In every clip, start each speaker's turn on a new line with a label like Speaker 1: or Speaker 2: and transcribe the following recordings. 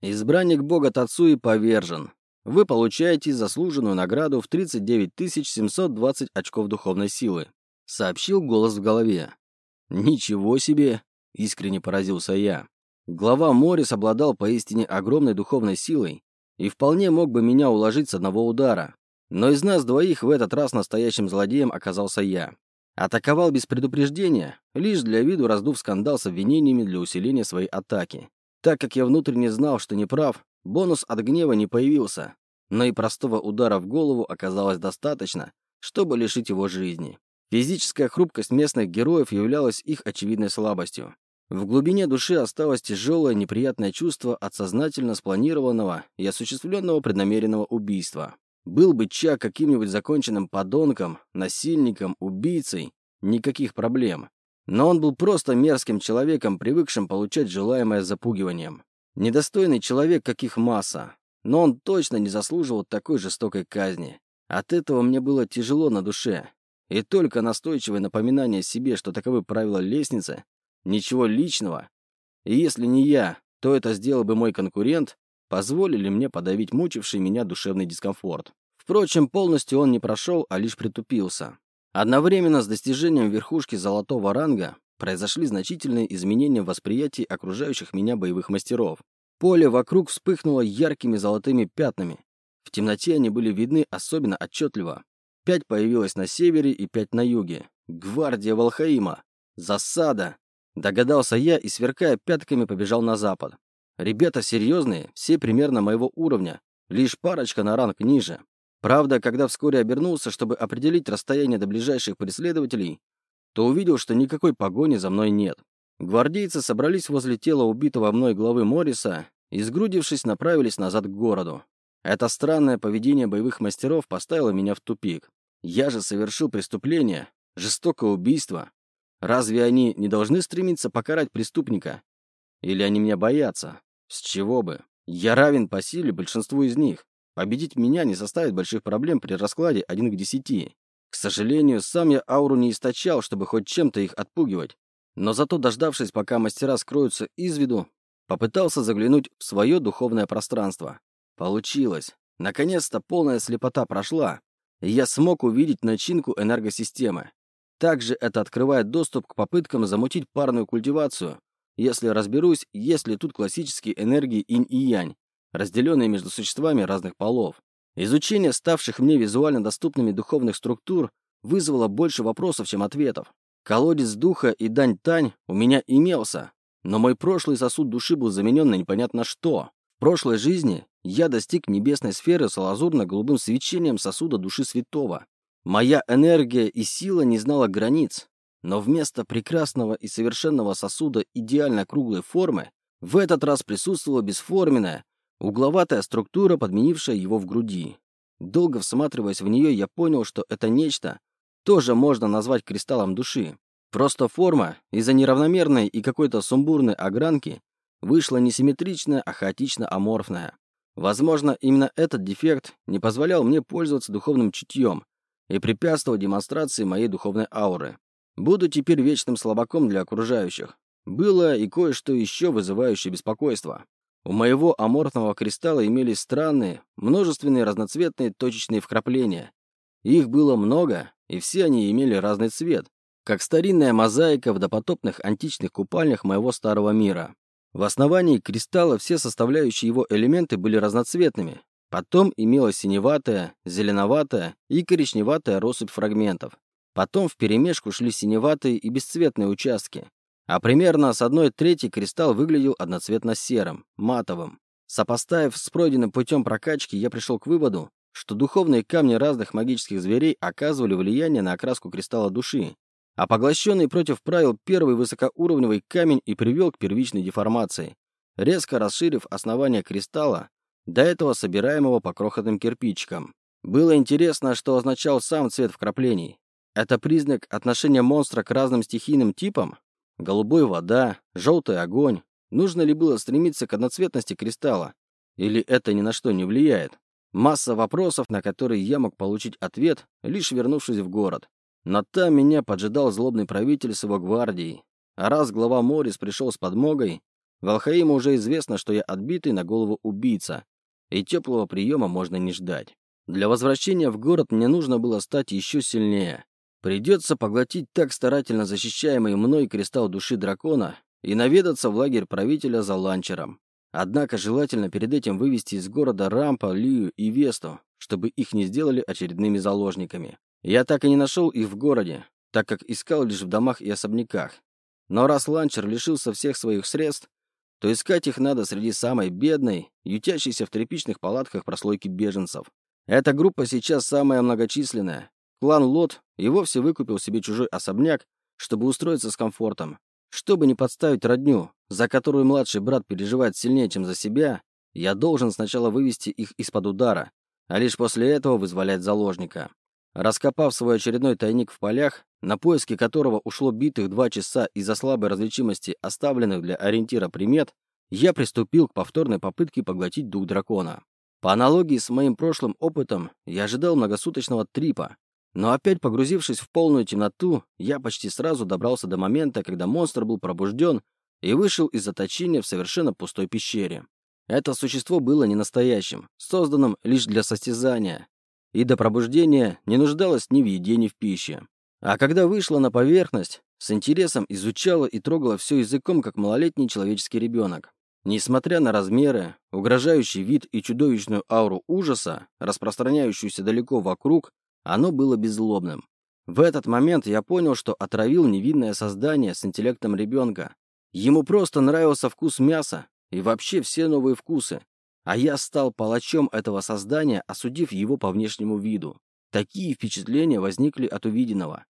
Speaker 1: Избранник бога Тацуи повержен. Вы получаете заслуженную награду в 39 720 очков духовной силы», — сообщил голос в голове. «Ничего себе!» — искренне поразился я. Глава Морис обладал поистине огромной духовной силой и вполне мог бы меня уложить с одного удара. Но из нас двоих в этот раз настоящим злодеем оказался я. Атаковал без предупреждения, лишь для виду раздув скандал с обвинениями для усиления своей атаки. Так как я внутренне знал, что не прав, бонус от гнева не появился, но и простого удара в голову оказалось достаточно, чтобы лишить его жизни. Физическая хрупкость местных героев являлась их очевидной слабостью. В глубине души осталось тяжелое неприятное чувство от сознательно спланированного и осуществленного преднамеренного убийства. Был бы Чак каким-нибудь законченным подонком, насильником, убийцей, никаких проблем. Но он был просто мерзким человеком, привыкшим получать желаемое запугиванием. Недостойный человек, каких масса. Но он точно не заслуживал такой жестокой казни. От этого мне было тяжело на душе. И только настойчивое напоминание себе, что таковы правила лестницы, ничего личного, и если не я, то это сделал бы мой конкурент, позволили мне подавить мучивший меня душевный дискомфорт. Впрочем, полностью он не прошел, а лишь притупился. Одновременно с достижением верхушки золотого ранга произошли значительные изменения в восприятии окружающих меня боевых мастеров. Поле вокруг вспыхнуло яркими золотыми пятнами. В темноте они были видны особенно отчетливо. Пять появилось на севере и пять на юге. Гвардия Волхаима. Засада. Догадался я и, сверкая пятками, побежал на запад. Ребята серьезные, все примерно моего уровня, лишь парочка на ранг ниже. Правда, когда вскоре обернулся, чтобы определить расстояние до ближайших преследователей, то увидел, что никакой погони за мной нет. Гвардейцы собрались возле тела убитого мной главы Морриса и, сгрудившись, направились назад к городу. Это странное поведение боевых мастеров поставило меня в тупик. Я же совершил преступление, жестокое убийство. Разве они не должны стремиться покарать преступника? Или они меня боятся? С чего бы? Я равен по силе большинству из них. Победить меня не составит больших проблем при раскладе 1 к 10. К сожалению, сам я ауру не источал, чтобы хоть чем-то их отпугивать. Но зато, дождавшись, пока мастера скроются из виду, попытался заглянуть в свое духовное пространство. Получилось. Наконец-то полная слепота прошла, и я смог увидеть начинку энергосистемы. Также это открывает доступ к попыткам замутить парную культивацию, если разберусь, есть ли тут классические энергии инь и янь, разделенные между существами разных полов. Изучение ставших мне визуально доступными духовных структур вызвало больше вопросов, чем ответов. Колодец духа и дань-тань у меня имелся, но мой прошлый сосуд души был заменен на непонятно что. В прошлой жизни я достиг небесной сферы с лазурно-голубым свечением сосуда души святого. Моя энергия и сила не знала границ, но вместо прекрасного и совершенного сосуда идеально круглой формы в этот раз присутствовала бесформенная, угловатая структура, подменившая его в груди. Долго всматриваясь в нее, я понял, что это нечто тоже можно назвать кристаллом души. Просто форма из-за неравномерной и какой-то сумбурной огранки вышла не симметричная, а хаотично-аморфная. Возможно, именно этот дефект не позволял мне пользоваться духовным чутьем и препятствовал демонстрации моей духовной ауры. Буду теперь вечным слабаком для окружающих. Было и кое-что еще вызывающее беспокойство. У моего аморфного кристалла имелись странные, множественные разноцветные точечные вкрапления. Их было много, и все они имели разный цвет, как старинная мозаика в допотопных античных купальнях моего старого мира. В основании кристалла все составляющие его элементы были разноцветными. Потом имелась синеватая, зеленоватая и коричневатая россыпь фрагментов. Потом вперемешку шли синеватые и бесцветные участки. А примерно с одной трети кристалл выглядел одноцветно-серым, матовым. Сопоставив с пройденным путем прокачки, я пришел к выводу, что духовные камни разных магических зверей оказывали влияние на окраску кристалла души, а поглощенный против правил первый высокоуровневый камень и привел к первичной деформации, резко расширив основание кристалла, до этого собираемого по крохотным кирпичикам. Было интересно, что означал сам цвет вкраплений. Это признак отношения монстра к разным стихийным типам? Голубой вода, желтый огонь. Нужно ли было стремиться к одноцветности кристалла? Или это ни на что не влияет? Масса вопросов, на которые я мог получить ответ, лишь вернувшись в город. Но там меня поджидал злобный правитель с его гвардией. А раз глава Морис пришел с подмогой, Валхаиму уже известно, что я отбитый на голову убийца, и теплого приема можно не ждать. Для возвращения в город мне нужно было стать еще сильнее. Придется поглотить так старательно защищаемый мной кристалл души дракона и наведаться в лагерь правителя за ланчером. Однако желательно перед этим вывести из города Рампа, Лию и Весту, чтобы их не сделали очередными заложниками. Я так и не нашел их в городе, так как искал лишь в домах и особняках. Но раз ланчер лишился всех своих средств, то искать их надо среди самой бедной, ютящейся в тряпичных палатках прослойки беженцев. Эта группа сейчас самая многочисленная. Клан Лот и вовсе выкупил себе чужой особняк, чтобы устроиться с комфортом. Чтобы не подставить родню, за которую младший брат переживает сильнее, чем за себя, я должен сначала вывести их из-под удара, а лишь после этого вызволять заложника. Раскопав свой очередной тайник в полях, на поиски которого ушло битых два часа из-за слабой различимости оставленных для ориентира примет, я приступил к повторной попытке поглотить дух дракона. По аналогии с моим прошлым опытом, я ожидал многосуточного трипа, но опять погрузившись в полную темноту, я почти сразу добрался до момента, когда монстр был пробужден и вышел из заточения в совершенно пустой пещере. Это существо было не настоящим, созданным лишь для состязания, и до пробуждения не нуждалось ни в еде, ни в пище. А когда вышла на поверхность, с интересом изучала и трогала все языком, как малолетний человеческий ребенок. Несмотря на размеры, угрожающий вид и чудовищную ауру ужаса, распространяющуюся далеко вокруг, оно было беззлобным. В этот момент я понял, что отравил невинное создание с интеллектом ребенка. Ему просто нравился вкус мяса и вообще все новые вкусы. А я стал палачом этого создания, осудив его по внешнему виду. Такие впечатления возникли от увиденного.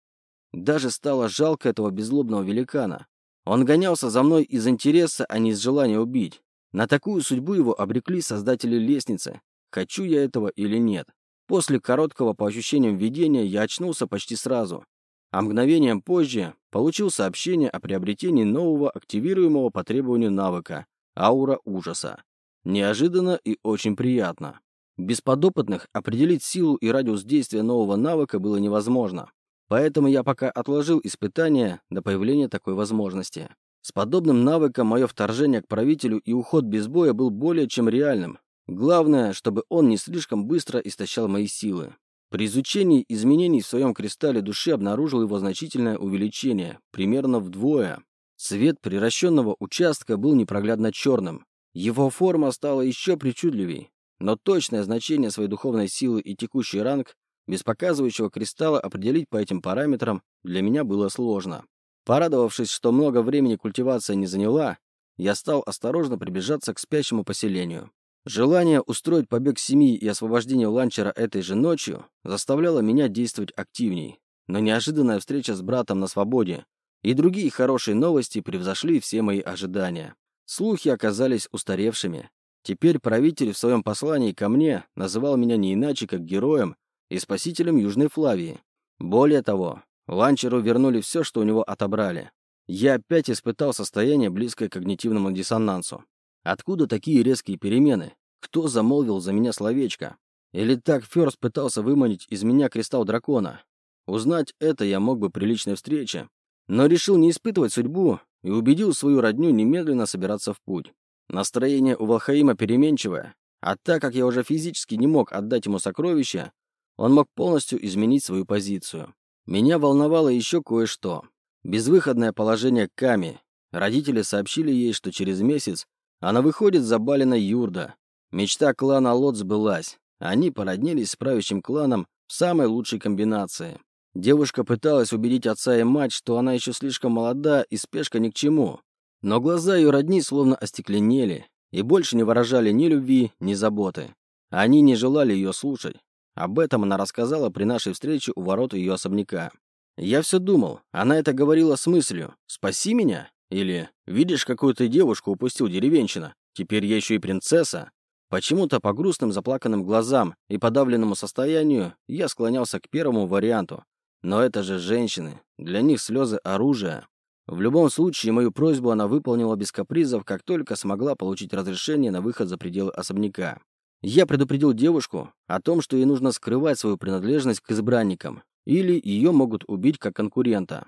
Speaker 1: Даже стало жалко этого беззлобного великана. Он гонялся за мной из интереса, а не из желания убить. На такую судьбу его обрекли создатели лестницы. Хочу я этого или нет. После короткого по ощущениям видения я очнулся почти сразу, а мгновением позже получил сообщение о приобретении нового активируемого по требованию навыка «Аура ужаса». Неожиданно и очень приятно. Без подопытных определить силу и радиус действия нового навыка было невозможно. Поэтому я пока отложил испытания до появления такой возможности. С подобным навыком мое вторжение к правителю и уход без боя был более чем реальным. Главное, чтобы он не слишком быстро истощал мои силы. При изучении изменений в своем кристалле души обнаружил его значительное увеличение, примерно вдвое. Цвет приращенного участка был непроглядно черным. Его форма стала еще причудливей, но точное значение своей духовной силы и текущий ранг без показывающего кристалла определить по этим параметрам для меня было сложно. Порадовавшись, что много времени культивация не заняла, я стал осторожно приближаться к спящему поселению. Желание устроить побег семьи и освобождение ланчера этой же ночью заставляло меня действовать активней. Но неожиданная встреча с братом на свободе и другие хорошие новости превзошли все мои ожидания. Слухи оказались устаревшими. Теперь правитель в своем послании ко мне называл меня не иначе, как героем и спасителем Южной Флавии. Более того, Ланчеру вернули все, что у него отобрали. Я опять испытал состояние, близкое к когнитивному диссонансу. Откуда такие резкие перемены? Кто замолвил за меня словечко? Или так Фёрс пытался выманить из меня кристалл дракона? Узнать это я мог бы при личной встрече, но решил не испытывать судьбу и убедил свою родню немедленно собираться в путь. Настроение у Валхаима переменчивое, а так как я уже физически не мог отдать ему сокровища, он мог полностью изменить свою позицию. Меня волновало еще кое-что. Безвыходное положение Ками. Родители сообщили ей, что через месяц она выходит за Балина Юрда. Мечта клана Лот сбылась. Они породнились с правящим кланом в самой лучшей комбинации. Девушка пыталась убедить отца и мать, что она еще слишком молода и спешка ни к чему. Но глаза ее родни словно остекленели и больше не выражали ни любви, ни заботы. Они не желали ее слушать. Об этом она рассказала при нашей встрече у ворот ее особняка. Я все думал, она это говорила с мыслью «Спаси меня?» Или «Видишь, какую ты девушку упустил, деревенщина? Теперь я еще и принцесса?» Почему-то по грустным заплаканным глазам и подавленному состоянию я склонялся к первому варианту. Но это же женщины. Для них слезы – оружие. В любом случае, мою просьбу она выполнила без капризов, как только смогла получить разрешение на выход за пределы особняка. Я предупредил девушку о том, что ей нужно скрывать свою принадлежность к избранникам, или ее могут убить как конкурента.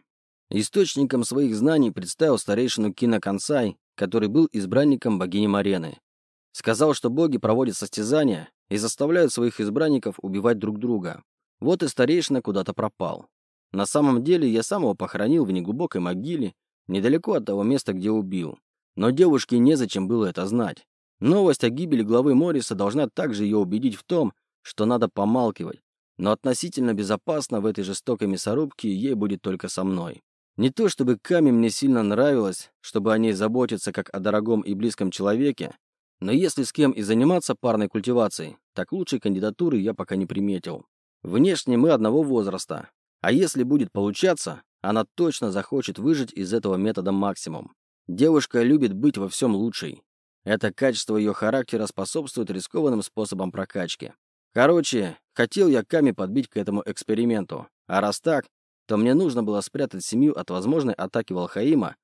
Speaker 1: Источником своих знаний представил старейшину Кина Кансай, который был избранником богини Марены. Сказал, что боги проводят состязания и заставляют своих избранников убивать друг друга. Вот и старейшина куда-то пропал. На самом деле я сам его похоронил в неглубокой могиле, недалеко от того места, где убил. Но девушке незачем было это знать. Новость о гибели главы Морриса должна также ее убедить в том, что надо помалкивать. Но относительно безопасно в этой жестокой мясорубке ей будет только со мной. Не то чтобы Ками мне сильно нравилось, чтобы о ней заботиться как о дорогом и близком человеке, но если с кем и заниматься парной культивацией, так лучшей кандидатуры я пока не приметил. Внешне мы одного возраста, а если будет получаться, она точно захочет выжить из этого метода максимум. Девушка любит быть во всем лучшей. Это качество ее характера способствует рискованным способам прокачки. Короче, хотел я Ками подбить к этому эксперименту. А раз так, то мне нужно было спрятать семью от возможной атаки Волхаима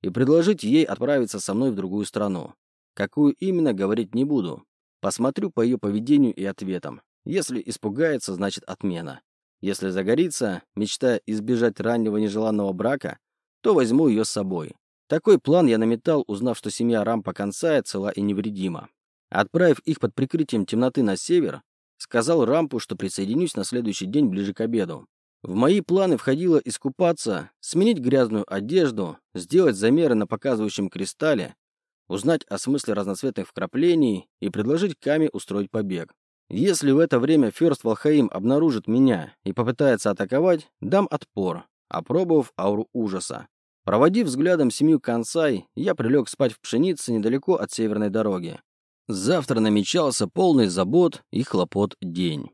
Speaker 1: и предложить ей отправиться со мной в другую страну. Какую именно, говорить не буду. Посмотрю по ее поведению и ответам. Если испугается, значит отмена. Если загорится, мечтая избежать раннего нежеланного брака, то возьму ее с собой. Такой план я наметал, узнав, что семья Рампа Консая цела и невредима. Отправив их под прикрытием темноты на север, сказал Рампу, что присоединюсь на следующий день ближе к обеду. В мои планы входило искупаться, сменить грязную одежду, сделать замеры на показывающем кристалле, узнать о смысле разноцветных вкраплений и предложить Каме устроить побег. Если в это время Ферст Валхаим обнаружит меня и попытается атаковать, дам отпор, опробовав ауру ужаса. Проводив взглядом семью Кансай, я прилег спать в пшенице недалеко от северной дороги. Завтра намечался полный забот и хлопот день.